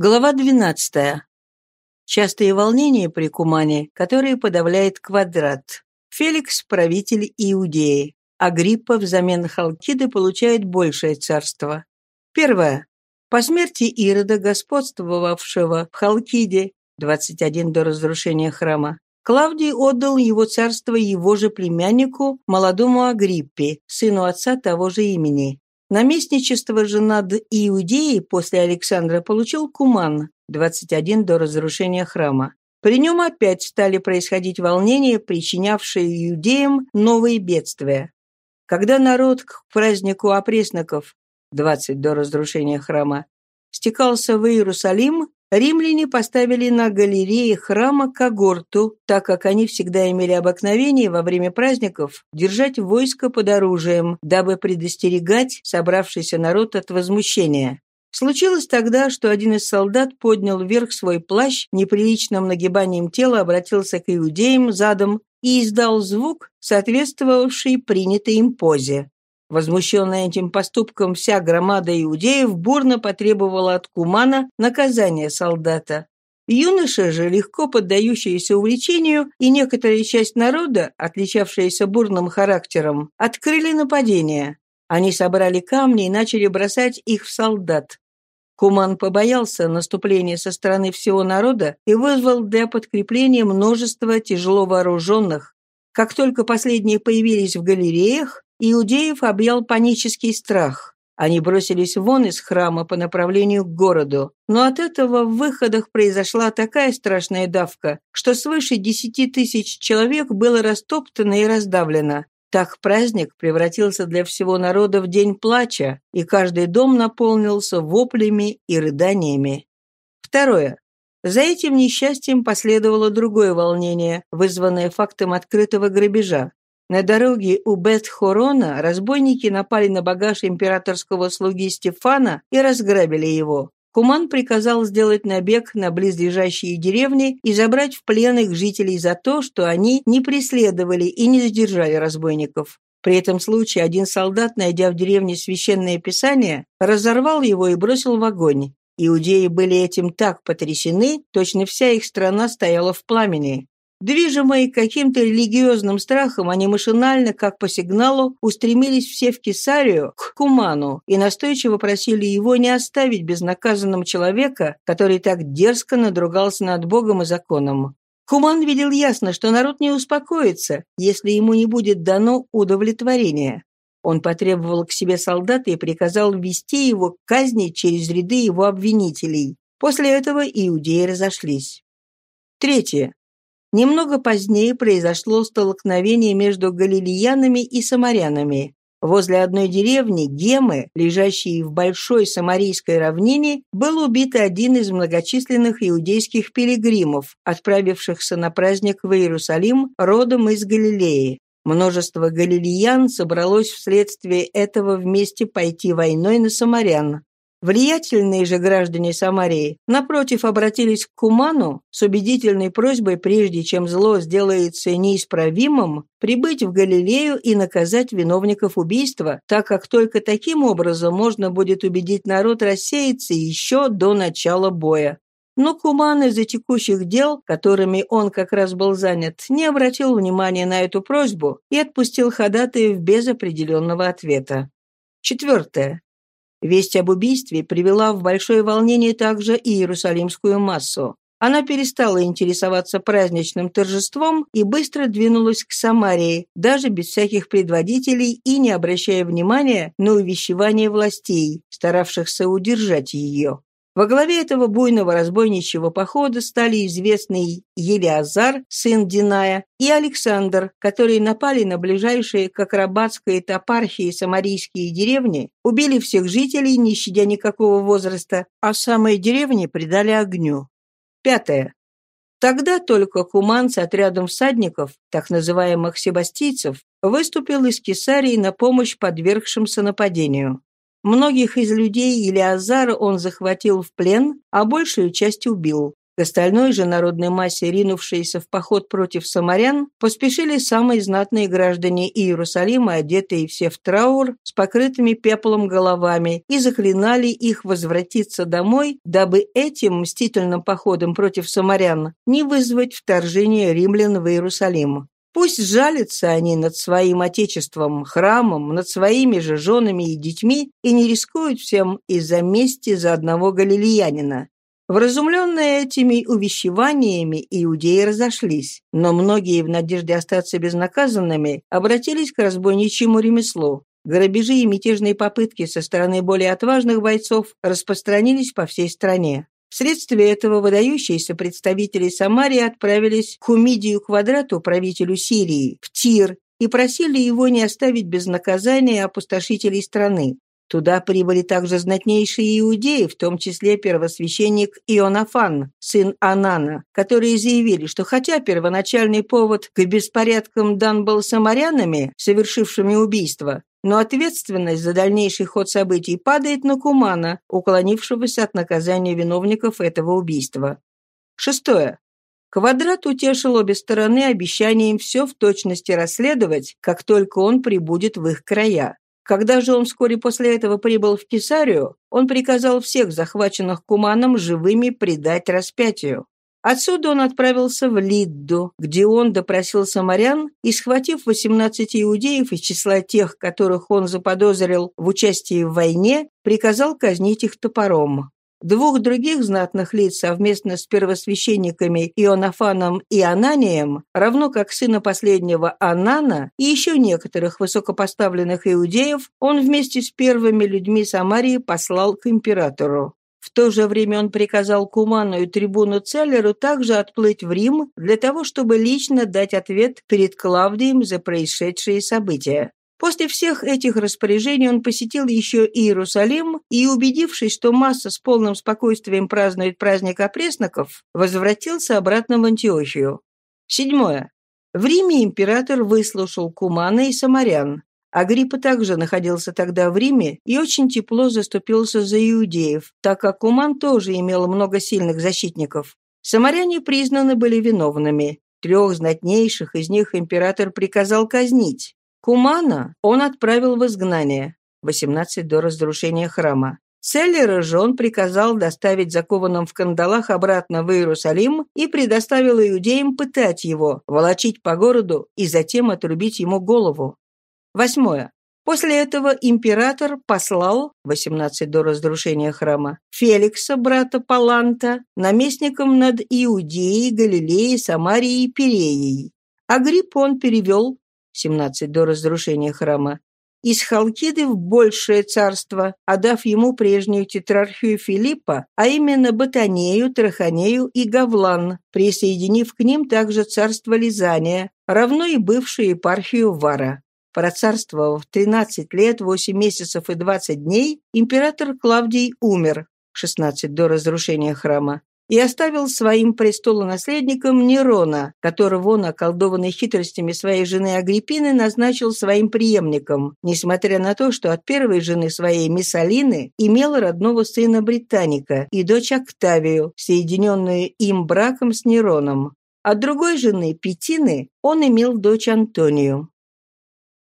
Глава 12. Частые волнения при Кумане, которые подавляет квадрат. Феликс – правитель Иудеи. Агриппа взамен Халкиды получает большее царство. Первое. По смерти Ирода, господствовавшего в Халкиде, 21 до разрушения храма, Клавдий отдал его царство его же племяннику, молодому Агриппе, сыну отца того же имени. Наместничество же над Иудеей после Александра получил Куман, 21 до разрушения храма. При нем опять стали происходить волнения, причинявшие иудеям новые бедствия. Когда народ к празднику опресноков, 20 до разрушения храма, стекался в Иерусалим, Римляне поставили на галерее храма когорту, так как они всегда имели обыкновение во время праздников держать войско под оружием, дабы предостерегать собравшийся народ от возмущения. Случилось тогда, что один из солдат поднял вверх свой плащ, неприличным нагибанием тела обратился к иудеям задом и издал звук, соответствовавший принятой им позе. Возмущенная этим поступком вся громада иудеев бурно потребовала от Кумана наказания солдата. Юноши же, легко поддающиеся увлечению, и некоторая часть народа, отличавшаяся бурным характером, открыли нападение. Они собрали камни и начали бросать их в солдат. Куман побоялся наступления со стороны всего народа и вызвал для подкрепления множество тяжело вооруженных. Как только последние появились в галереях, Иудеев объял панический страх. Они бросились вон из храма по направлению к городу. Но от этого в выходах произошла такая страшная давка, что свыше десяти тысяч человек было растоптано и раздавлено. Так праздник превратился для всего народа в день плача, и каждый дом наполнился воплями и рыданиями. Второе. За этим несчастьем последовало другое волнение, вызванное фактом открытого грабежа. На дороге у Бет-Хорона разбойники напали на багаж императорского слуги Стефана и разграбили его. Куман приказал сделать набег на близлежащие деревни и забрать в плен их жителей за то, что они не преследовали и не задержали разбойников. При этом случае один солдат, найдя в деревне священное писание, разорвал его и бросил в огонь. Иудеи были этим так потрясены, точно вся их страна стояла в пламени. Движимые каким-то религиозным страхом, они машинально, как по сигналу, устремились все в Кесарию, к Куману, и настойчиво просили его не оставить безнаказанным человека, который так дерзко надругался над Богом и законом. Куман видел ясно, что народ не успокоится, если ему не будет дано удовлетворение. Он потребовал к себе солдата и приказал ввести его к казни через ряды его обвинителей. После этого иудеи разошлись. Третье. Немного позднее произошло столкновение между галилеянами и самарянами. Возле одной деревни, Гемы, лежащей в большой самарийской равнине, был убит один из многочисленных иудейских пилигримов, отправившихся на праздник в Иерусалим родом из Галилеи. Множество галилеян собралось вследствие этого вместе пойти войной на самарян. Влиятельные же граждане Самарии, напротив, обратились к Куману с убедительной просьбой, прежде чем зло сделается неисправимым, прибыть в Галилею и наказать виновников убийства, так как только таким образом можно будет убедить народ рассеяться еще до начала боя. Но Куман из-за текущих дел, которыми он как раз был занят, не обратил внимания на эту просьбу и отпустил ходатаев без определенного ответа. Четвертое. Весть об убийстве привела в большое волнение также и иерусалимскую массу. Она перестала интересоваться праздничным торжеством и быстро двинулась к Самарии, даже без всяких предводителей и не обращая внимания на увещевание властей, старавшихся удержать ее. Во главе этого буйного разбойничьего похода стали известный Елиазар, сын Диная, и Александр, которые напали на ближайшие к Акробатской топархии самарийские деревни, убили всех жителей, не щадя никакого возраста, а самые деревни предали огню. Пятое. Тогда только Куман с отрядом всадников, так называемых себастийцев, выступил из Кесарии на помощь подвергшимся нападению. Многих из людей или Азара он захватил в плен, а большую часть убил. К остальной же народной массе, ринувшейся в поход против самарян, поспешили самые знатные граждане Иерусалима, одетые все в траур, с покрытыми пеплом головами, и заклинали их возвратиться домой, дабы этим мстительным походом против самарян не вызвать вторжение римлян в Иерусалим. Пусть жалятся они над своим отечеством, храмом, над своими же женами и детьми и не рискуют всем из-за мести за одного галилеянина. Вразумленные этими увещеваниями, иудеи разошлись, но многие в надежде остаться безнаказанными обратились к разбойничьему ремеслу. Грабежи и мятежные попытки со стороны более отважных бойцов распространились по всей стране. Вследствие этого выдающиеся представители Самарии отправились к Хумидию Квадрату, правителю Сирии, в Тир, и просили его не оставить без наказания опустошителей страны. Туда прибыли также знатнейшие иудеи, в том числе первосвященник Ионафан, сын Анана, которые заявили, что хотя первоначальный повод к беспорядкам дан был самарянами, совершившими убийство, но ответственность за дальнейший ход событий падает на Кумана, уклонившегося от наказания виновников этого убийства. Шестое. Квадрат утешил обе стороны обещанием все в точности расследовать, как только он прибудет в их края. Когда же он вскоре после этого прибыл в Кесарию, он приказал всех захваченных Куманом живыми предать распятию. Отсюда он отправился в Лидду, где он допросил самарян и, схватив 18 иудеев из числа тех, которых он заподозрил в участии в войне, приказал казнить их топором. Двух других знатных лиц совместно с первосвященниками Ионафаном и Ананием, равно как сына последнего Анана и еще некоторых высокопоставленных иудеев, он вместе с первыми людьми Самарии послал к императору. В то же время он приказал Куману и трибуну Целлеру также отплыть в Рим для того, чтобы лично дать ответ перед Клавдием за происшедшие события. После всех этих распоряжений он посетил еще Иерусалим и, убедившись, что масса с полным спокойствием празднует праздник опресноков, возвратился обратно в Антиохию. Седьмое. В Риме император выслушал Кумана и Самарян. Агриппа также находился тогда в Риме и очень тепло заступился за иудеев, так как Куман тоже имел много сильных защитников. Самаряне признаны были виновными. Трех знатнейших из них император приказал казнить. Кумана он отправил в изгнание, 18 до разрушения храма. Селлера же он приказал доставить закованным в кандалах обратно в Иерусалим и предоставил иудеям пытать его, волочить по городу и затем отрубить ему голову. Восьмое. После этого император послал, 18 до разрушения храма, Феликса, брата Паланта, наместником над Иудеей, Галилеей, Самарией и Переей. Агрипп он перевел 17 до разрушения храма, из Халкиды в большее царство, отдав ему прежнюю тетрархию Филиппа, а именно Батанею, Траханею и Гавлан, присоединив к ним также царство Лизания, равно и бывшую епархию Вара. Процарствовав 13 лет, 8 месяцев и 20 дней, император Клавдий умер, 16 до разрушения храма и оставил своим престолонаследником Нерона, которого он, околдованный хитростями своей жены Агриппины, назначил своим преемником, несмотря на то, что от первой жены своей Миссалины имел родного сына Британика и дочь Октавию, соединенную им браком с Нероном. От другой жены, Петины, он имел дочь Антонию.